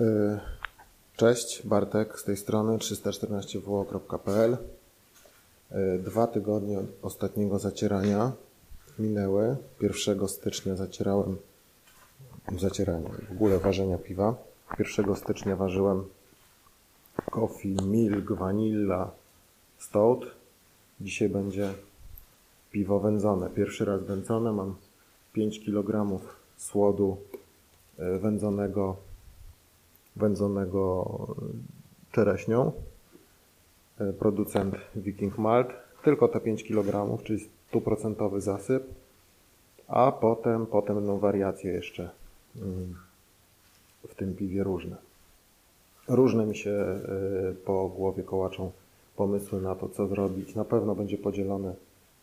Y, Cześć, Bartek z tej strony 314wo.pl. Y, Dwa tygodnie od ostatniego zacierania minęły. 1 stycznia zacierałem zacieranie, w ogóle ważenia piwa. 1 stycznia ważyłem coffee, milk, vanilla, stout. Dzisiaj będzie piwo wędzone. Pierwszy raz wędzone. Mam 5 kg słodu y, wędzonego wędzonego czereśnią. E, Producent Viking Malt. Tylko te 5 kg, czyli 100% zasyp. A potem, potem będą wariacje jeszcze mm, w tym piwie różne. Różne mi się e, po głowie kołaczą pomysły na to, co zrobić. Na pewno będzie podzielone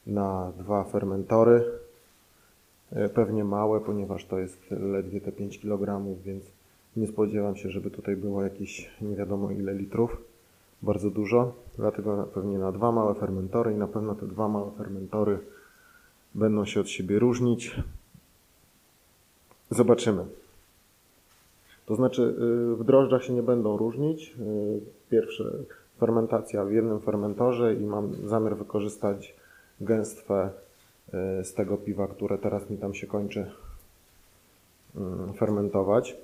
na dwa fermentory. E, Pewnie małe, ponieważ to jest ledwie te 5 kg, więc nie spodziewam się, żeby tutaj było jakieś nie wiadomo ile litrów. Bardzo dużo. Dlatego pewnie na dwa małe fermentory i na pewno te dwa małe fermentory będą się od siebie różnić. Zobaczymy. To znaczy y, w drożdżach się nie będą różnić. Y, Pierwsze fermentacja w jednym fermentorze i mam zamiar wykorzystać gęstwę y, z tego piwa, które teraz mi tam się kończy y, fermentować.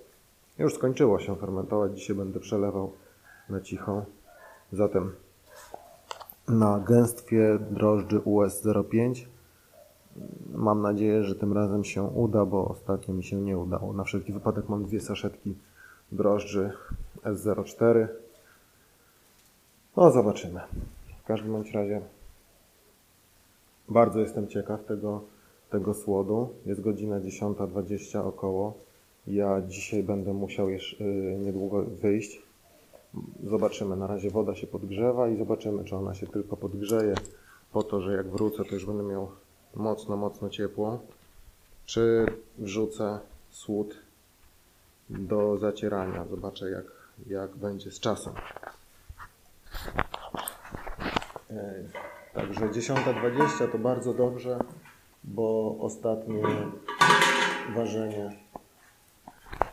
Już skończyło się fermentować. Dzisiaj będę przelewał na cicho. Zatem na gęstwie drożdży US05 mam nadzieję, że tym razem się uda, bo ostatnio mi się nie udało. Na wszelki wypadek mam dwie saszetki drożdży S04. No zobaczymy. W każdym bądź razie bardzo jestem ciekaw tego, tego słodu. Jest godzina 10.20 około. Ja dzisiaj będę musiał jeszcze niedługo wyjść. Zobaczymy. Na razie woda się podgrzewa i zobaczymy, czy ona się tylko podgrzeje po to, że jak wrócę, to już będę miał mocno, mocno ciepło. Czy wrzucę słód do zacierania. Zobaczę, jak, jak będzie z czasem. E, Także 10.20 to bardzo dobrze, bo ostatnie ważenie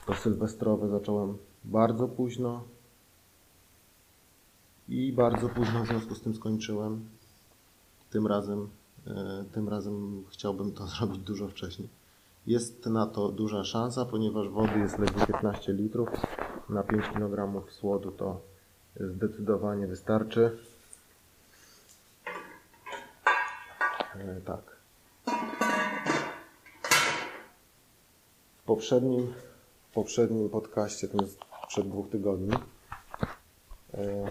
to sylwestrowe zacząłem bardzo późno i bardzo późno w związku z tym skończyłem. Tym razem, e, tym razem chciałbym to zrobić dużo wcześniej. Jest na to duża szansa, ponieważ wody jest ledwie 15 litrów. Na 5 kg słodu to zdecydowanie wystarczy. E, Tak. W poprzednim poprzednim podcaście, to jest przed dwóch tygodni. e,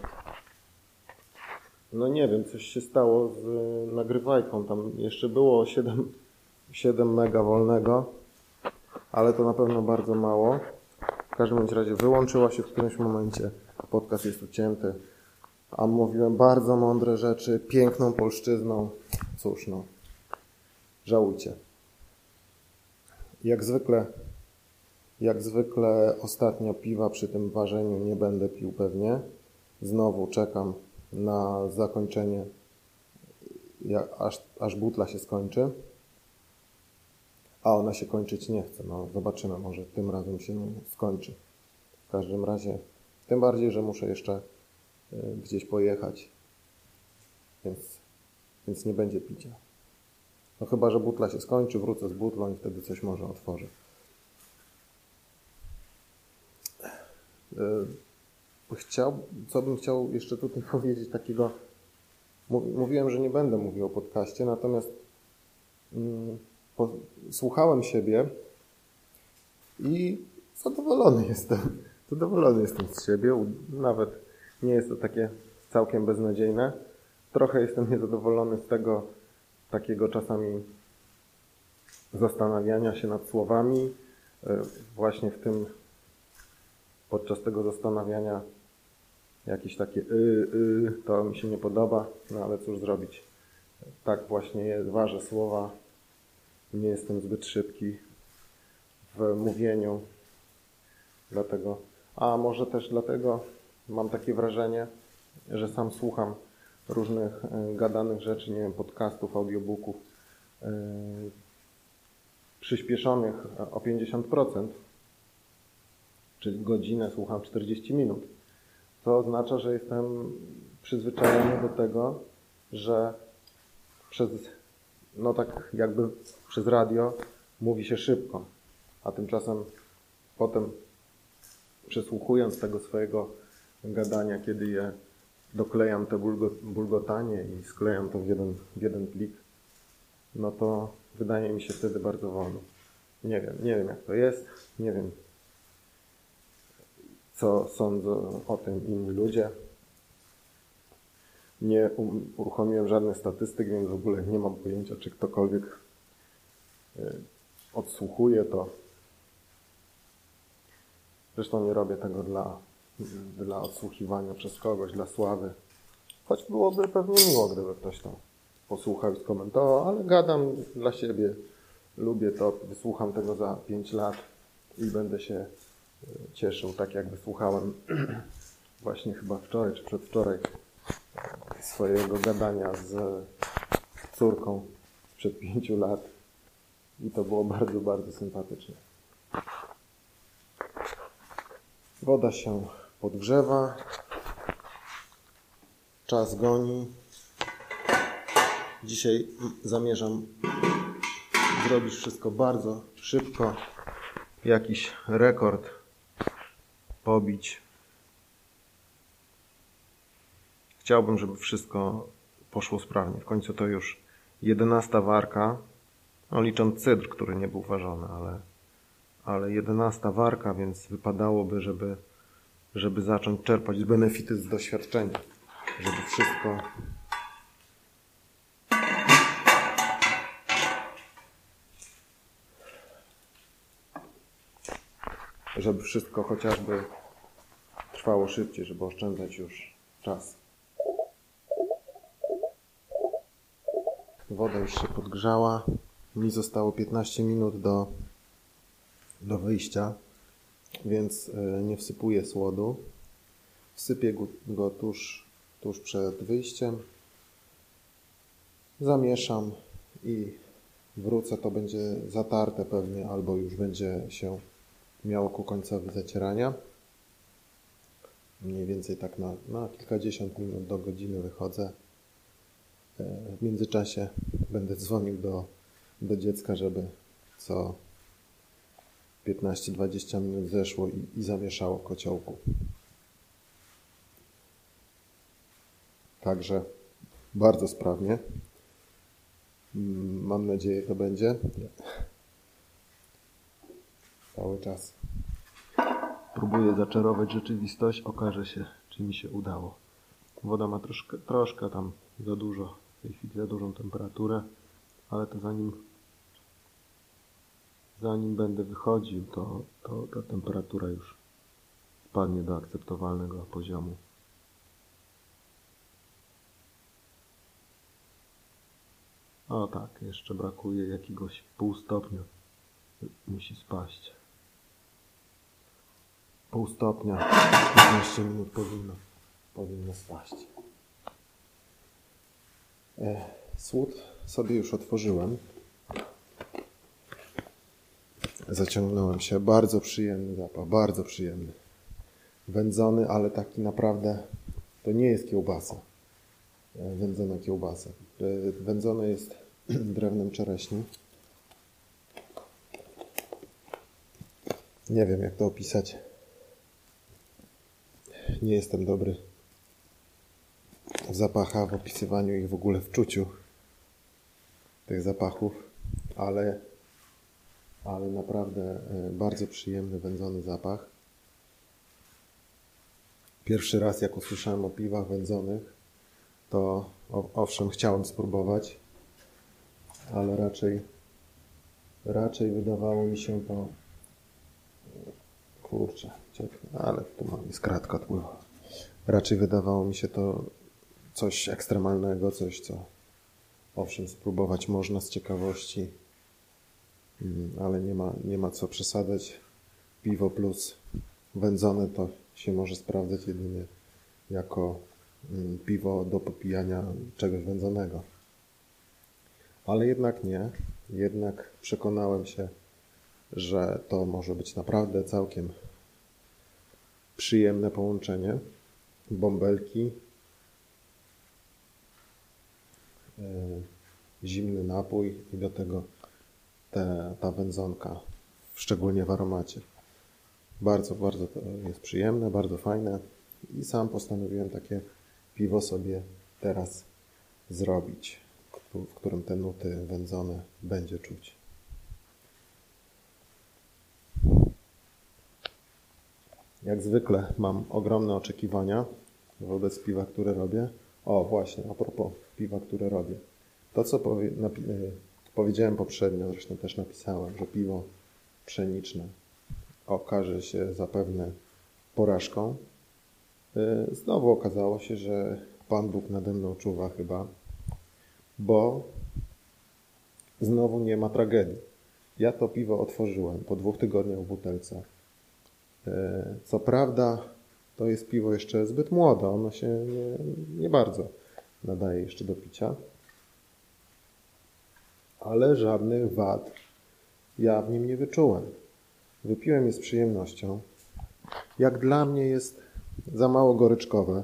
No nie wiem, coś się stało z nagrywajką. Tam jeszcze było 7, 7 mega wolnego, ale to na pewno bardzo mało. W każdym razie wyłączyła się w którymś momencie. Podcast jest ucięty. A mówiłem bardzo mądre rzeczy, piękną polszczyzną. Cóż no, żałujcie. Jak zwykle jak zwykle ostatnio piwa przy tym ważeniu nie będę pił pewnie. Znowu czekam na zakończenie, jak, aż, aż butla się skończy. A ona się kończyć nie chce. No, zobaczymy, może tym razem się skończy. W każdym razie, tym bardziej, że muszę jeszcze y, gdzieś pojechać, więc, więc nie będzie picia. No chyba, że butla się skończy, wrócę z butlą i wtedy coś może otworzę. Chciał, co bym chciał jeszcze tutaj powiedzieć takiego. Mów- Mówiłem, że nie będę mówił o podcaście, natomiast mm, słuchałem siebie i zadowolony jestem. Zadowolony jestem z siebie. Nawet nie jest to takie całkiem beznadziejne. Trochę jestem niezadowolony z tego takiego czasami zastanawiania się nad słowami. E, Właśnie w tym podczas tego zastanawiania jakieś takie y, y, to mi się nie podoba, no ale cóż zrobić. Tak właśnie jest, ważę słowa. Nie jestem zbyt szybki w mówieniu. Dlatego, a może też dlatego mam takie wrażenie, że sam słucham różnych y, gadanych rzeczy, nie wiem, podcastów, audiobooków y, przyspieszonych o 50%. Czyli godzinę słucham 40 minut. To oznacza, że jestem przyzwyczajony do tego, że przez, no tak jakby przez radio mówi się szybko, a tymczasem potem przesłuchując tego swojego gadania, kiedy je doklejam te bulgotanie i sklejam to w jeden, w jeden plik, no to wydaje mi się wtedy bardzo wolno. Nie wiem, nie wiem jak to jest, nie wiem co sądzą o tym inni ludzie. Nie uruchomiłem żadnych statystyk, więc w ogóle nie mam pojęcia, czy ktokolwiek y, odsłuchuje to. Zresztą nie robię tego dla, dla odsłuchiwania przez kogoś, dla sławy. Choć byłoby pewnie miło, gdyby ktoś to posłuchał i skomentował, ale gadam dla siebie. Lubię to, wysłucham tego za 5 lat i będę się cieszył, tak jak wysłuchałem właśnie chyba wczoraj czy przedwczoraj swojego gadania z córką sprzed pięciu lat i to było bardzo, bardzo sympatyczne. Woda się podgrzewa, czas goni. Dzisiaj zamierzam zrobić wszystko bardzo szybko, jakiś rekord pobić. Chciałbym, żeby wszystko poszło sprawnie. W końcu to już jedenasta warka, no licząc cydr, który nie był ważony, ale, ale jedenasta warka, więc wypadałoby, żeby, żeby zacząć czerpać benefity z doświadczenia, żeby wszystko żeby wszystko chociażby trwało szybciej, żeby oszczędzać już czas. Woda już się podgrzała. Mi zostało 15 minut do, do wyjścia, więc e, nie wsypuję słodu. Wsypię go tuż, tuż przed wyjściem. Zamieszam i wrócę. To będzie zatarte pewnie, albo już będzie się miało ku końcowi zacierania. Mniej więcej tak na, na kilkadziesiąt minut do godziny wychodzę. E, w międzyczasie będę dzwonił do, do dziecka, żeby co 15-20 minut zeszło i, i zamieszało kociołku. Także bardzo sprawnie. Mm, mam nadzieję, to będzie. Cały czas. Próbuję zaczarować rzeczywistość. Okaże się, czy mi się udało. Woda ma troszkę, troszkę tam za dużo, w tej chwili za dużą temperaturę, ale to zanim zanim będę wychodził, to, to ta temperatura już spadnie do akceptowalnego poziomu. O tak, jeszcze brakuje jakiegoś pół stopnia. Musi spaść. Pół stopnia, 15 minut powinno, powinno spaść. E, słód sobie już otworzyłem. Zaciągnąłem się. Bardzo przyjemny zapach, bardzo przyjemny. Wędzony, ale taki naprawdę to nie jest kiełbasa. E, wędzona kiełbasa. E, wędzone jest drewnem czereśni. Nie wiem, jak to opisać. Nie jestem dobry w zapachach, w opisywaniu ich w ogóle w czuciu tych zapachów, ale, ale naprawdę e, bardzo przyjemny, wędzony zapach. Pierwszy raz, jak usłyszałem o piwach wędzonych, to owszem, chciałem spróbować, ale raczej, raczej wydawało mi się to kurczę, ale tu mam skratka odpływa. Raczej wydawało mi się to coś ekstremalnego, coś co owszem spróbować można z ciekawości, mm, ale nie ma, nie ma co przesadzać. Piwo plus wędzone to się może sprawdzać jedynie jako mm, piwo do popijania czegoś wędzonego. Ale jednak nie. Jednak przekonałem się, że to może być naprawdę całkiem, przyjemne połączenie. Bąbelki, e, zimny napój i do tego te, ta wędzonka, szczególnie w aromacie. Bardzo, bardzo to jest przyjemne, bardzo fajne i sam postanowiłem takie piwo sobie teraz zrobić, w którym te nuty wędzone będzie czuć. Jak zwykle mam ogromne oczekiwania wobec piwa, które robię. O, właśnie, a propos piwa, które robię. To, co powie, napi- y, powiedziałem poprzednio, zresztą też napisałem, że piwo pszeniczne okaże się zapewne porażką. Y, znowu okazało się, że Pan Bóg nade mną czuwa chyba, bo znowu nie ma tragedii. Ja to piwo otworzyłem po dwóch tygodniach w butelce. Y, co prawda, to jest piwo jeszcze zbyt młode, ono się nie, nie bardzo nadaje jeszcze do picia, ale żadnych wad ja w nim nie wyczułem. Wypiłem je z przyjemnością. Jak dla mnie jest za mało goryczkowe,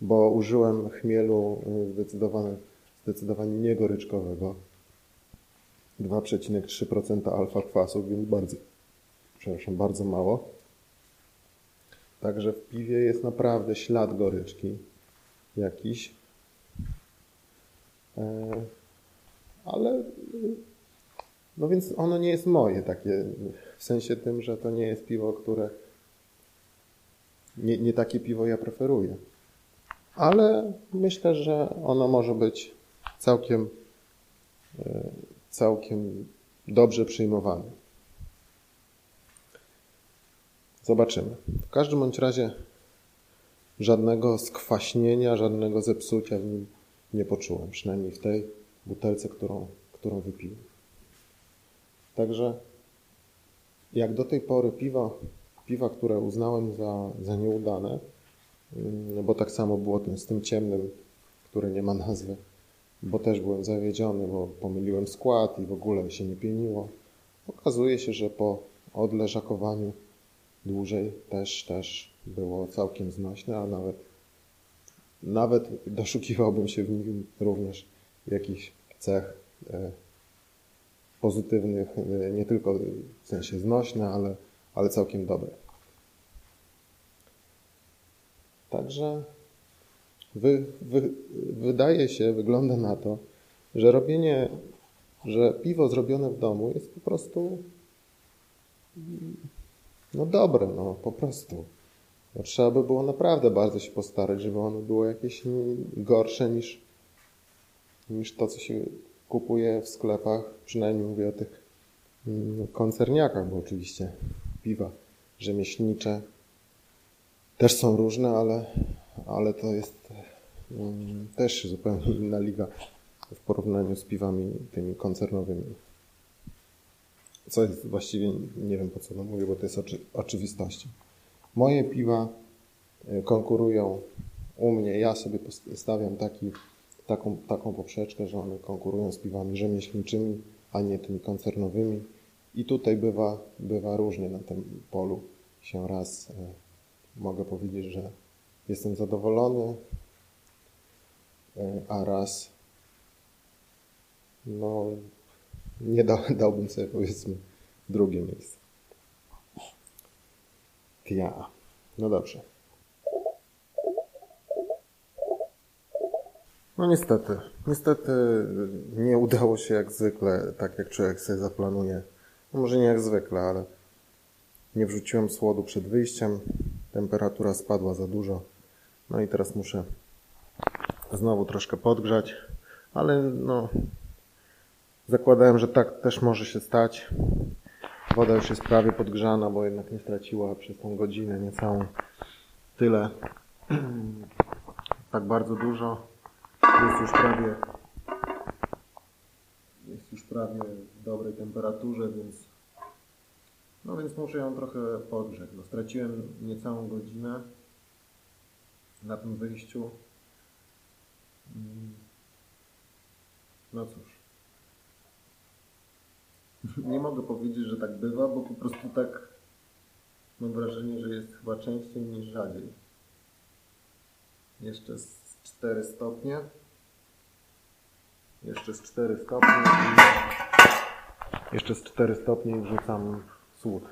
bo użyłem chmielu y, zdecydowanie, zdecydowanie niegoryczkowego. 2,3% alfa kwasu, więc bardzo, przepraszam, bardzo mało. Także w piwie jest naprawdę ślad goryczki jakiś. E, ale no więc ono nie jest moje takie, w sensie tym, że to nie jest piwo, które nie, nie takie piwo ja preferuję. Ale myślę, że ono może być całkiem, e, całkiem dobrze przyjmowane. Zobaczymy. W każdym bądź razie żadnego skwaśnienia, żadnego zepsucia w nim nie poczułem, przynajmniej w tej butelce, którą, którą wypiłem. Także jak do tej pory piwa, piwa które uznałem za, za nieudane, no bo tak samo było tym, z tym ciemnym, który nie ma nazwy, bo też byłem zawiedziony, bo pomyliłem skład i w ogóle się nie pieniło. Okazuje się, że po odleżakowaniu dłużej też, też było całkiem znośne, a nawet, nawet doszukiwałbym się w nim również jakichś cech e, pozytywnych, e, nie tylko w sensie znośne, ale, ale całkiem dobre. Także wy, wy, wydaje się, wygląda na to, że robienie, że piwo zrobione w domu jest po prostu no dobre, no po prostu. No, trzeba by było naprawdę bardzo się postarać, żeby ono było jakieś gorsze niż, niż to, co się kupuje w sklepach. Przynajmniej mówię o tych mm, koncerniakach, bo oczywiście piwa rzemieślnicze też są różne, ale, ale to jest um, też zupełnie inna liga w porównaniu z piwami tymi koncernowymi. Co jest właściwie, nie wiem po co to mówię, bo to jest oczy, oczywistością. Moje piwa e, konkurują u mnie, ja sobie stawiam taki, taką, taką poprzeczkę, że one konkurują z piwami rzemieślniczymi, a nie tymi koncernowymi. I tutaj bywa, bywa różnie na tym polu się raz e, mogę powiedzieć, że jestem zadowolony, e, a raz no nie da, dałbym sobie powiedzmy drugie miejsce. Ja. No dobrze. No niestety, niestety nie udało się jak zwykle, tak jak człowiek sobie zaplanuje. No może nie jak zwykle, ale nie wrzuciłem słodu przed wyjściem. Temperatura spadła za dużo. No i teraz muszę znowu troszkę podgrzać, ale no zakładałem, że tak też może się stać. Woda już jest prawie podgrzana, bo jednak nie straciła przez tą godzinę niecałą tyle. tak bardzo dużo. Jest już prawie jest już prawie w dobrej temperaturze, więc no więc muszę ją trochę podgrzać. No, straciłem niecałą godzinę na tym wyjściu. Mm. No cóż. Nie mogę powiedzieć, że tak bywa, bo po prostu tak Mam wrażenie, że jest chyba częściej niż rzadziej. Jeszcze z 4 stopnie. Jeszcze z 4 stopnie. I... Jeszcze z 4 stopnie i wrzucam słód.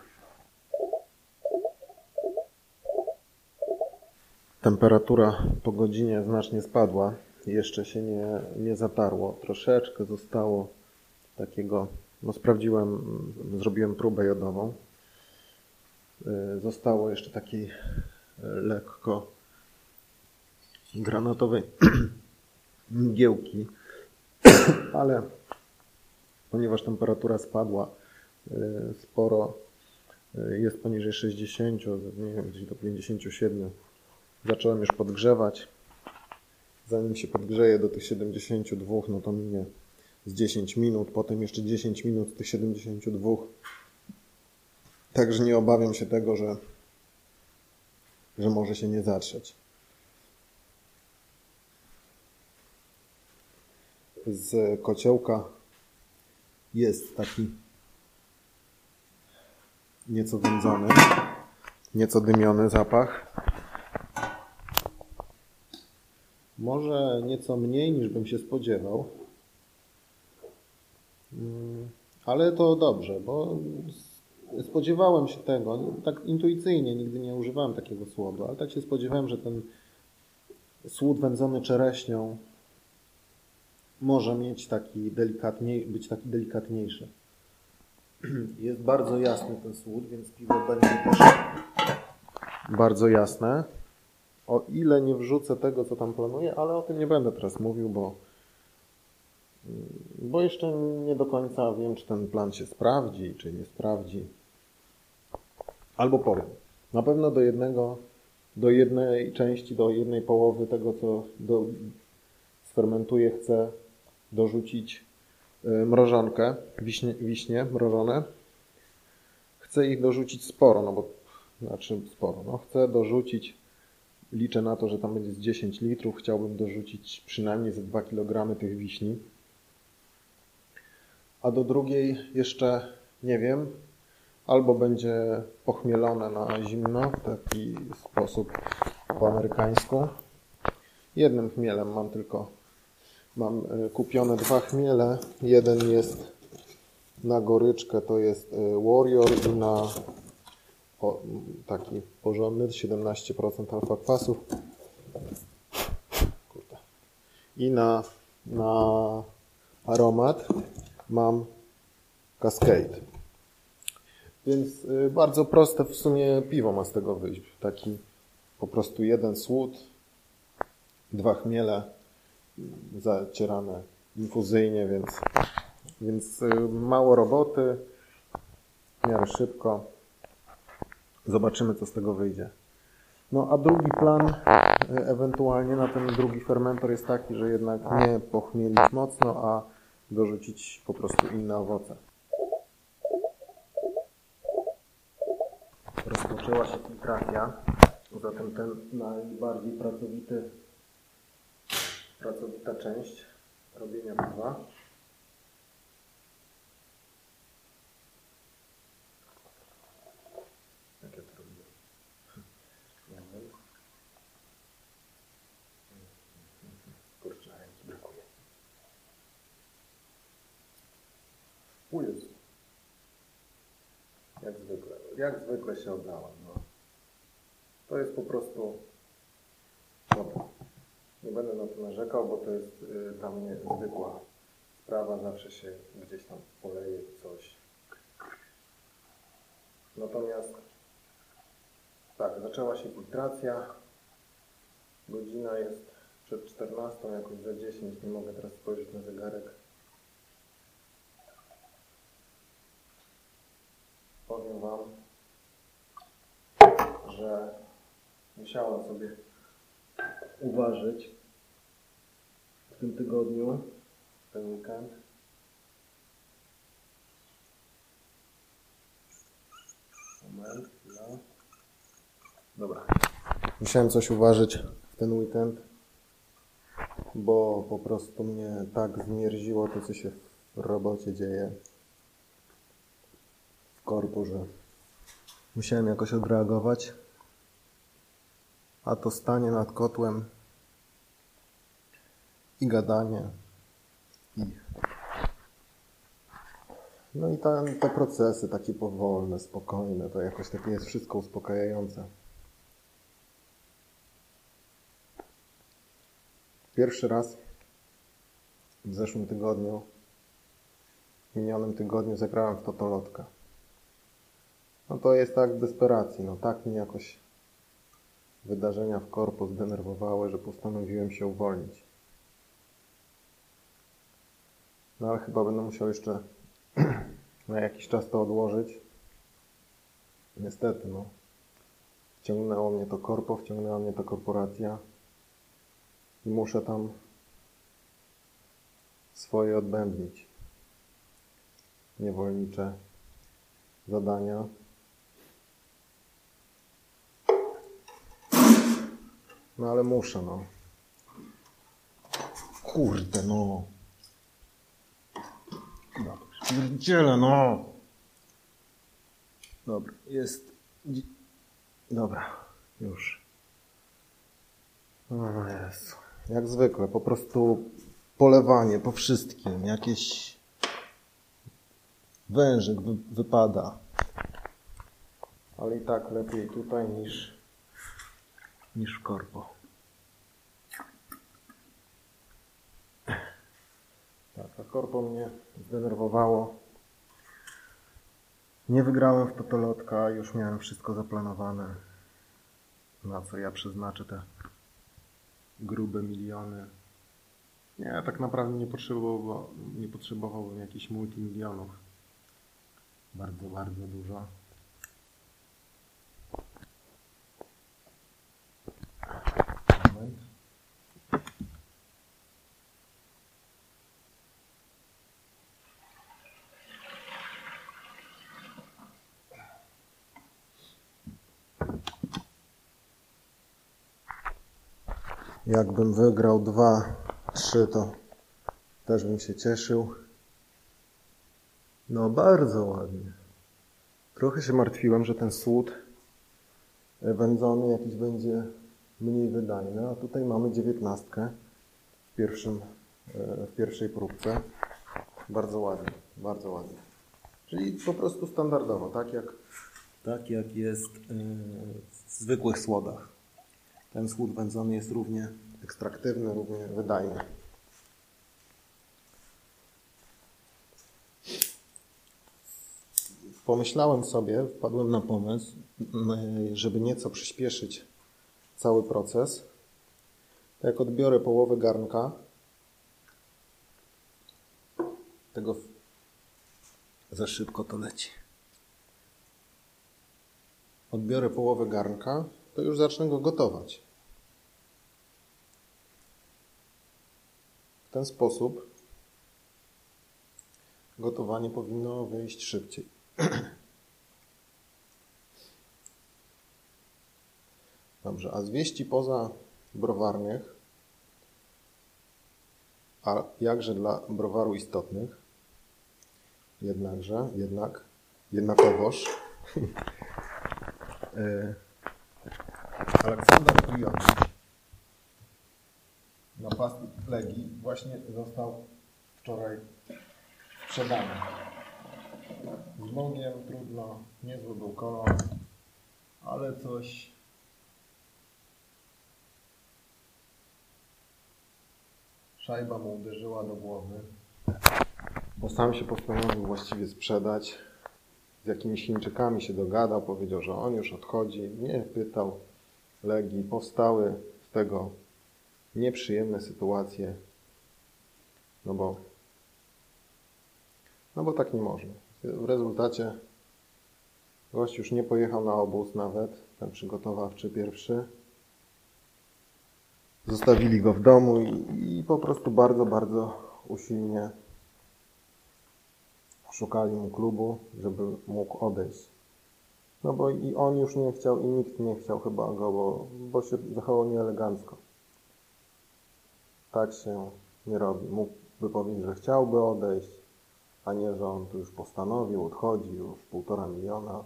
Temperatura po godzinie znacznie spadła. Jeszcze się nie, nie zatarło. Troszeczkę zostało takiego. No sprawdziłem, zrobiłem próbę jodową. Zostało jeszcze takiej lekko granatowej mgiełki, ale ponieważ temperatura spadła y, sporo, y, jest poniżej 60, nie wiem, gdzieś do 57, zacząłem już podgrzewać. Zanim się podgrzeje do tych 72, no to minie z 10 minut, potem jeszcze 10 minut tych 72. Także nie obawiam się tego, że, że może się nie zatrzeć. Z kociołka jest taki nieco wędzony, nieco dymiony zapach. Może nieco mniej niż bym się spodziewał. Mm, Ale to dobrze, bo spodziewałem się tego, tak intuicyjnie, nigdy nie używałem takiego słodu, ale tak się spodziewałem, że ten słód wędzony czereśnią może mieć taki delikatniej, być taki delikatniejszy. Jest bardzo jasny ten słód, więc piwo będzie też bardzo jasne. O ile nie wrzucę tego, co tam planuję, ale o tym nie będę teraz mówił, bo, bo jeszcze nie do końca wiem, czy ten plan się sprawdzi, czy nie sprawdzi. Albo powiem. Na pewno do jednego, do jednej części, do jednej połowy tego, co do, sfermentuję, chcę dorzucić y, mrożonkę, wiśnie, wiśnie mrożone. Chcę ich dorzucić sporo, no bo znaczy sporo, no chcę dorzucić, liczę na to, że tam będzie z 10 litrów, chciałbym dorzucić przynajmniej ze 2 kg tych wiśni. A do drugiej jeszcze nie wiem, albo będzie pochmielone na zimno w taki sposób po amerykańsku. Jednym chmielem mam tylko Mam e, kupione dwa chmiele. Jeden jest na goryczkę, to jest e, Warrior i na o, taki porządny, 17% alfa kwasów. Kurde. I na, na aromat mam Cascade. Więc y, bardzo proste w sumie piwo ma z tego wyjść. Taki po prostu jeden słód, dwa chmiele, zacierane infuzyjnie, więc, więc y, mało roboty, w miarę szybko. Zobaczymy, co z tego wyjdzie. No a drugi plan y, ewentualnie na ten drugi fermentor jest taki, że jednak nie pochmielić mocno, a dorzucić po prostu inne owoce. Rozpoczęła się filtracja, zatem ten najbardziej pracowity pracowita część robienia piwa. Jak ja to robię? Nie wiem. Kurczę, ręki brakuje. U Jezu. Jak zwykle. Jak zwykle się oddałem. No. To jest po prostu... Dobra. Nie będę na to narzekał, bo to jest y, dla mnie zwykła sprawa. Zawsze się gdzieś tam poleje coś. Natomiast tak, zaczęła się filtracja. Godzina jest przed 14, jakoś za 10. Nie mogę teraz spojrzeć na zegarek. Powiem Wam, że musiałem sobie uważać w tym tygodniu, ten weekend. Moment, chwila. Dobra. Musiałem coś uważać w ten weekend, bo po prostu mnie tak zmierziło to, co się w robocie dzieje w korpu, że Musiałem jakoś odreagować. A to stanie nad kotłem i gadanie. I... No i te, te procesy takie powolne, spokojne, to jakoś takie jest wszystko uspokajające. Pierwszy raz w zeszłym tygodniu, w minionym tygodniu zagrałem w totolotkę. No to jest tak w desperacji, no tak mnie jakoś wydarzenia w korpo zdenerwowały, że postanowiłem się uwolnić. No ale chyba będę musiał jeszcze na jakiś czas to odłożyć. Niestety, no. Wciągnęło mnie to korpo, wciągnęła mnie ta korporacja i muszę tam swoje odbębnić. Niewolnicze zadania. No ale muszę, no. Kurde, no. Pierdziele, no. Dobra, jest... Dobra, już. O Jezu. Jak zwykle, po prostu polewanie po wszystkim. Jakieś wężyk wy wypada. Ale i tak lepiej tutaj niż, niż korpo. Tak, a korpo mnie zdenerwowało. Nie wygrałem w totolotka, już miałem wszystko zaplanowane. Na co ja przeznaczę te grube miliony. Nie, tak naprawdę nie, potrzebował, nie potrzebowałbym jakichś multimilionów. Bardzo, bardzo dużo. Moment. Jakbym wygrał dwa, trzy, to też bym się cieszył. No bardzo ładnie. Trochę się martwiłem, że ten słód wędzony jakiś będzie mniej wydajny, a tutaj mamy dziewiętnastkę w, pierwszym, e, w pierwszej próbce. Bardzo ładnie, bardzo ładnie. Czyli po prostu standardowo, tak jak, tak jak jest e, w zwykłych słodach. Ten słód wędzony jest równie ekstraktywny, równie wydajny. Pomyślałem sobie, wpadłem na pomysł, żeby nieco przyspieszyć cały proces. To jak odbiorę połowę garnka, tego za szybko to leci. Odbiorę połowę garnka, to już zacznę go gotować. W ten sposób gotowanie powinno wyjść szybciej. Dobrze, a z wieści poza browarnych, a jakże dla browaru istotnych, jednakże, jednak, jednakowoż, e, Aleksander Kujowicz, napastnik Legii, właśnie został wczoraj sprzedany. Z Bogiem trudno, niezły był kolor, ale coś szajba mu uderzyła do głowy, bo sam się postanowił właściwie sprzedać. Z jakimiś Chińczykami się dogadał, powiedział, że on już odchodzi, nie pytał Legii. Powstały z tego nieprzyjemne sytuacje, no bo, no bo tak nie można. W rezultacie gość już nie pojechał na obóz nawet, ten przygotowawczy pierwszy. Zostawili go w domu i, i po prostu bardzo, bardzo usilnie szukali mu klubu, żeby mógł odejść. No bo i on już nie chciał i nikt nie chciał chyba go, bo, bo się zachował nieelegancko. Tak się nie robi. Mógłby powiedzieć, że chciałby odejść, a nie, że on tu już postanowił, odchodzi już półtora miliona.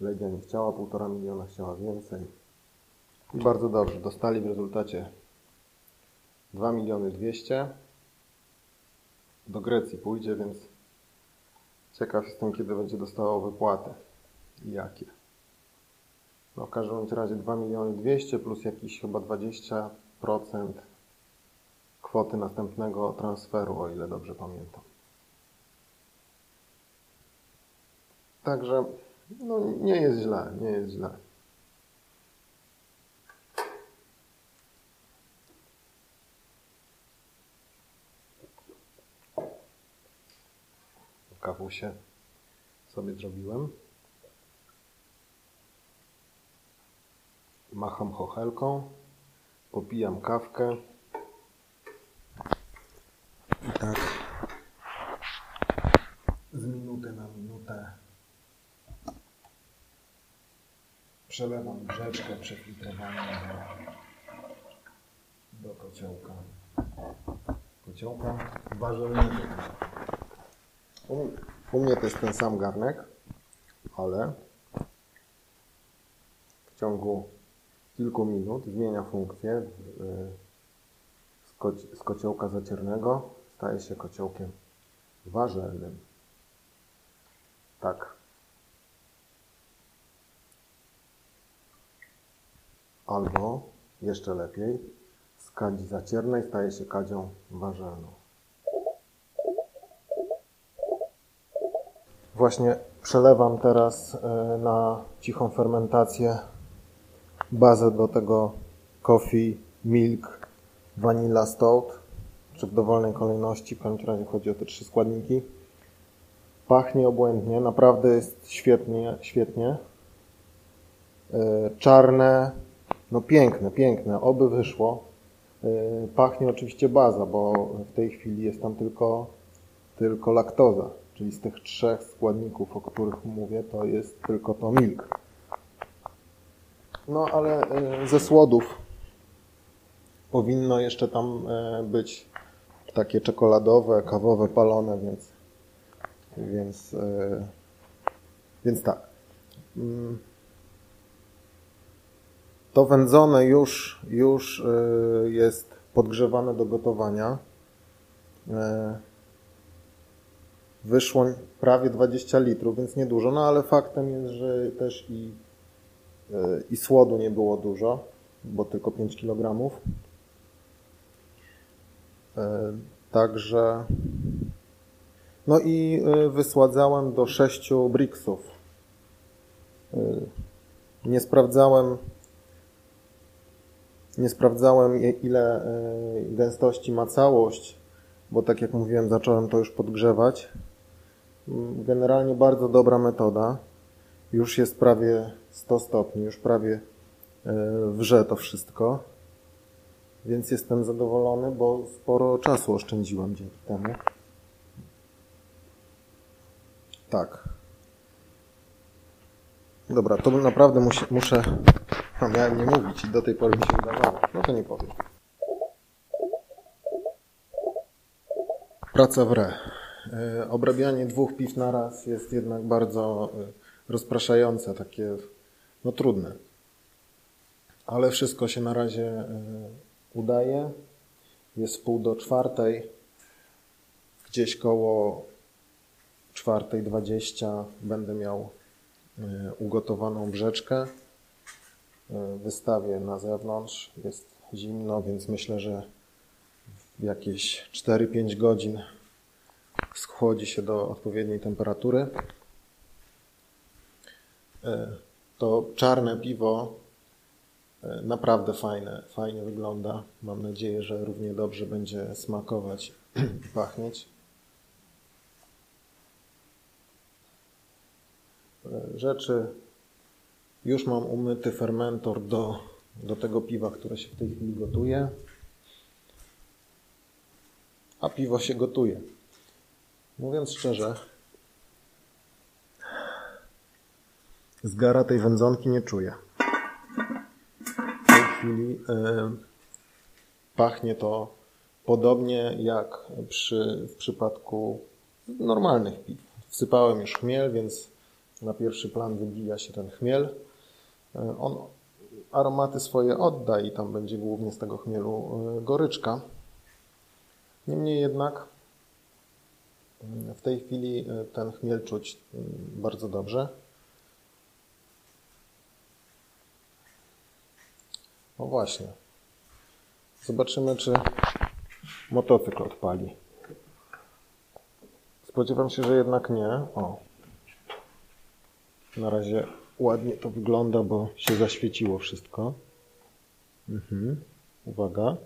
Legia nie chciała, półtora miliona chciała więcej. I bardzo dobrze, dostali w rezultacie 2 miliony 200. Do Grecji pójdzie, więc ciekaw jestem, kiedy będzie dostało wypłatę jakie. No w każdym razie 2 miliony 200 plus jakieś chyba 20% kwoty następnego transferu, o ile dobrze pamiętam. Także no, nie jest źle, nie jest źle. Kawusie sobie zrobiłem. Macham chochelką, popijam kawkę. I tak z minuty na minutę Przelewam brzeczkę przefiltrowaną do, do kociołka. Kociołka warzelnego. U, u mnie to jest ten sam garnek, ale w ciągu kilku minut zmienia funkcję. Z, koci z kociołka zaciernego staje się kociołkiem warzelnym. Tak. Albo, jeszcze lepiej, z kadzi zaciernej staje się kadzią warzelną. Właśnie przelewam teraz e, na cichą fermentację bazę do tego coffee, milk, vanilla stout, czy w dowolnej kolejności, w każdym razie chodzi o te trzy składniki. Pachnie obłędnie, naprawdę jest świetnie, świetnie. E, czarne, no piękne, piękne, oby wyszło. Y, pachnie oczywiście baza, bo w tej chwili jest tam tylko, tylko laktoza, czyli z tych trzech składników, o których mówię, to jest tylko to milk. No ale y, ze słodów powinno jeszcze tam y, być takie czekoladowe, kawowe, palone, więc więc, więc tak. Mm. To wędzone już, już jest podgrzewane do gotowania. E, wyszło prawie 20 litrów, więc niedużo, no ale faktem jest, że też i, i słodu nie było dużo, bo tylko 5 kg. E, także no i y, wysładzałem do 6 bricksów. Nie sprawdzałem nie sprawdzałem ile e, gęstości ma całość, bo tak jak mówiłem, zacząłem to już podgrzewać. Mm, generalnie bardzo dobra metoda. Już jest prawie 100 stopni, już prawie e, wrze to wszystko. Więc jestem zadowolony, bo sporo czasu oszczędziłem dzięki temu. Tak. Dobra, to naprawdę musi, muszę a miałem nie mówić i do tej pory mi się udawało. No to nie powiem. Praca w re. E, obrabianie dwóch piw na raz jest jednak bardzo e, rozpraszające, takie no trudne. Ale wszystko się na razie e, udaje. Jest pół do czwartej. Gdzieś koło czwartej dwadzieścia będę miał ugotowaną brzeczkę. E, wystawię na zewnątrz. Jest zimno, więc myślę, że jakieś 4-5 godzin schłodzi się do odpowiedniej temperatury. E, to czarne piwo e, naprawdę fajne, fajnie wygląda. Mam nadzieję, że równie dobrze będzie smakować i pachnieć. Rzeczy już mam umyty fermentor do, do tego piwa, które się w tej chwili gotuje. A piwo się gotuje. Mówiąc szczerze, zgara tej wędzonki nie czuję. W tej chwili yy, pachnie to podobnie jak przy, w przypadku normalnych piw. Wsypałem już chmiel, więc na pierwszy plan wybija się ten chmiel. E, on aromaty swoje odda i tam będzie głównie z tego chmielu e, goryczka. Niemniej jednak w tej chwili ten chmiel czuć bardzo dobrze. No właśnie. Zobaczymy, czy motocykl odpali. Spodziewam się, że jednak nie. O. Na razie ładnie to wygląda, bo się zaświeciło wszystko. Mhm. Uwaga.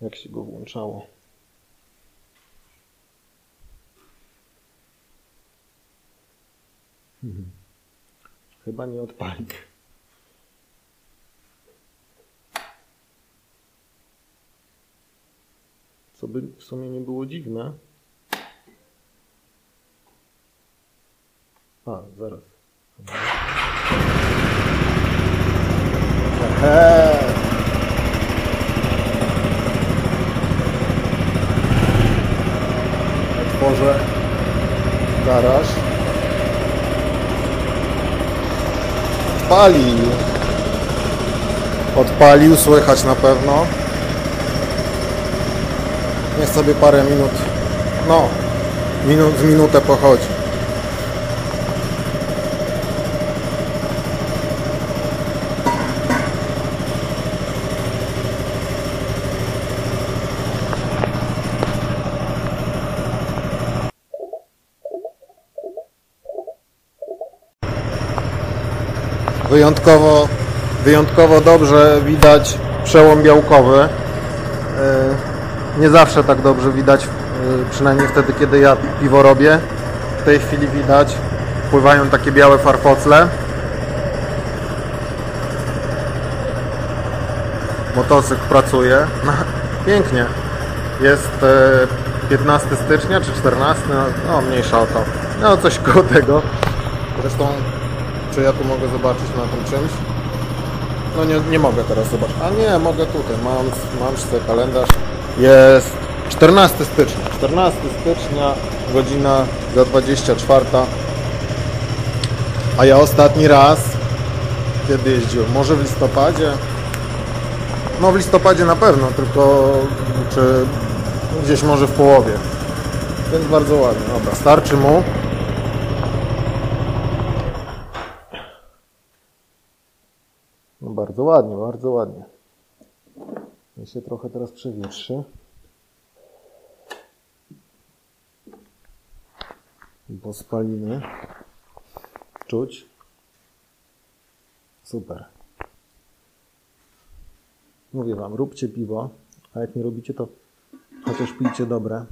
Jak się go włączało? Chyba nie odpali. Co by w sumie nie było dziwne. A, zaraz. Eee. Otworzę garaż. Odpalił. Odpalił, słychać na pewno. Niech sobie parę minut, no, minut, w minutę pochodzi. Wyjątkowo, wyjątkowo dobrze widać przełom białkowy. Yy, nie zawsze tak dobrze widać, yy, przynajmniej wtedy, kiedy ja piwo robię. W tej chwili widać, pływają takie białe farfocle. Motocykl pracuje. No, pięknie. Jest 15 yy, stycznia czy 14, no, no mniejsza o to. No coś koło tego. Zresztą czy ja tu mogę zobaczyć na tym czymś? No nie, nie mogę teraz zobaczyć. A nie, mogę tutaj. Mam, mam sobie kalendarz. Jest 14 stycznia. 14 stycznia, godzina za 24. A ja ostatni raz, kiedy jeździłem? Może w listopadzie? No w listopadzie na pewno, tylko czy gdzieś może w połowie. Więc bardzo ładnie. Dobra, starczy mu. No bardzo ładnie, bardzo ładnie. Ja się trochę teraz przewietrzy. Bo spaliny czuć. Super. Mówię Wam, róbcie piwo, a jak nie robicie, to chociaż pijcie dobre.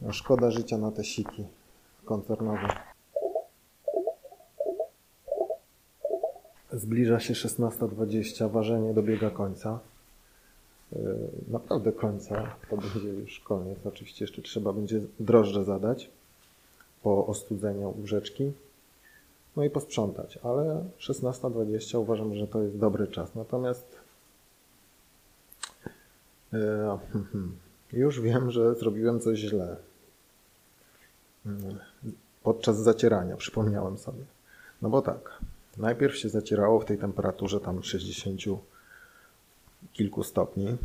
No, szkoda życia na te siki koncernowe. Zbliża się 16.20, ważenie dobiega końca. E, naprawdę końca, to będzie już koniec. Oczywiście jeszcze trzeba będzie drożdże zadać po ostudzeniu rzeczki. No i posprzątać, ale 16.20 uważam, że to jest dobry czas. Natomiast e, już wiem, że zrobiłem coś źle. Podczas zacierania przypomniałem sobie. No bo tak, Najpierw się zacierało w tej temperaturze tam 60 kilku stopni.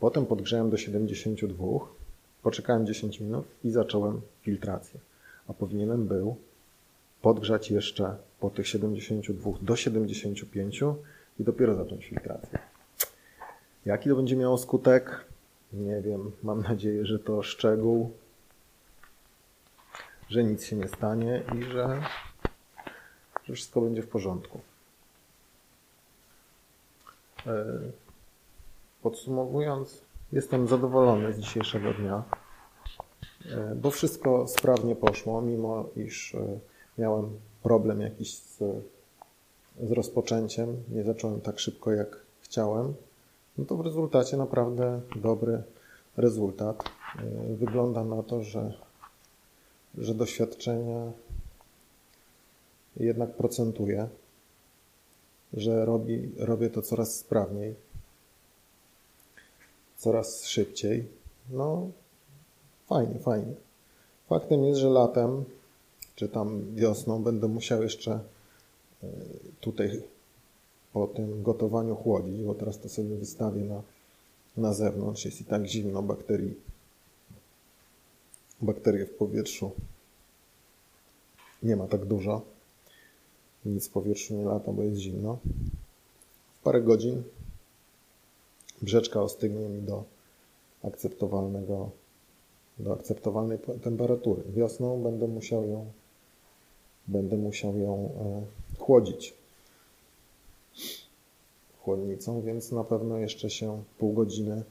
Potem podgrzałem do 72, poczekałem 10 minut i zacząłem filtrację. A powinienem był podgrzać jeszcze po tych 72 do 75 i dopiero zacząć filtrację. Jaki to będzie miało skutek? Nie wiem. Mam nadzieję, że to szczegół, że nic się nie stanie i że że wszystko będzie w porządku. E, podsumowując, jestem zadowolony z dzisiejszego dnia, e, bo wszystko sprawnie poszło, mimo iż e, miałem problem jakiś z, z rozpoczęciem, nie zacząłem tak szybko jak chciałem, no to w rezultacie naprawdę dobry rezultat. Wygląda na to, że, że doświadczenie jednak procentuje, że robi, robię to coraz sprawniej, coraz szybciej. No, Fajnie, fajnie. Faktem jest, że latem, czy tam wiosną będę musiał jeszcze e, tutaj po tym gotowaniu chłodzić, bo teraz to sobie wystawię na, na zewnątrz. Jest i tak zimno, bakterii, bakterie w powietrzu nie ma tak dużo. Nic w powietrzu nie lata, bo jest zimno. W parę godzin brzeczka ostygnie mi do akceptowalnego, do akceptowalnej temperatury. Wiosną będę musiał ją, będę musiał ją e, chłodzić chłodnicą, więc na pewno jeszcze się pół godziny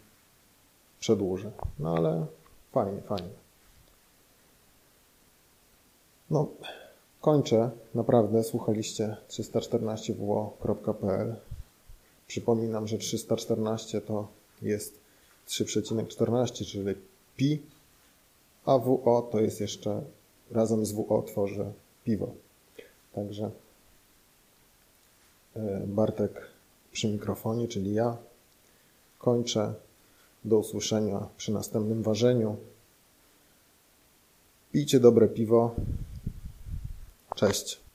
przedłuży. No ale fajnie, fajnie. No, kończę. Naprawdę słuchaliście 314wo.pl. Przypominam, że 314 to jest 3,14, czyli pi, a WO to jest jeszcze razem z WO tworzy piwo. Także e, Bartek przy mikrofonie, czyli ja. Kończę. Do usłyszenia przy następnym ważeniu. Pijcie dobre piwo. Cześć.